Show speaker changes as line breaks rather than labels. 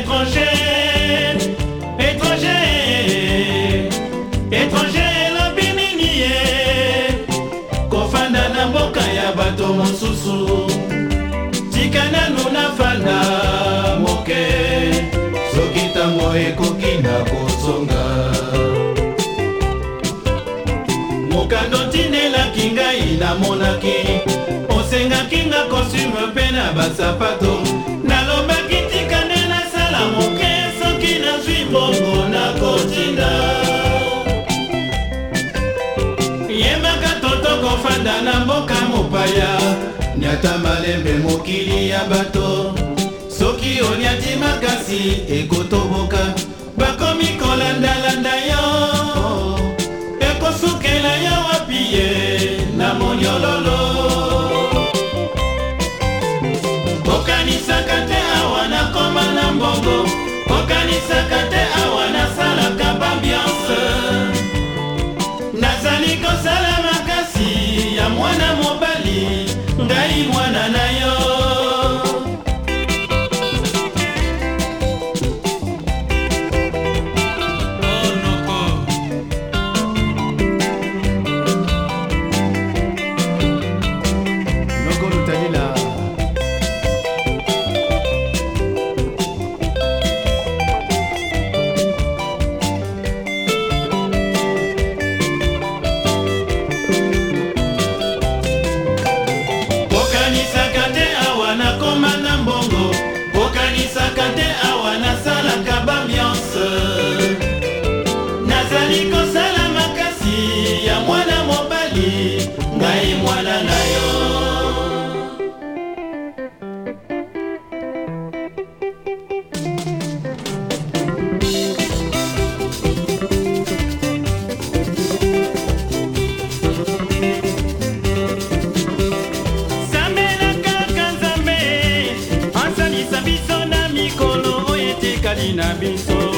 étranger, étranger, étranger la bininie, kofanda na mboka ya bato mosusu, tika nanu nafanda moke, soki ntango ekoki na kosonga. mokando tindelaki ngai namonaki osengaki nga kosume mpe na basapato ata malembe mokili ya bato soki oliati makasi ekotoboka bakomi kolandalanda yo ekosukela yo wapi ye na monyololo okanisaka te awa nakoma na mbongo okanisaka te
time when
ngai mwana na yo biso na mikolo oyo etikali na biso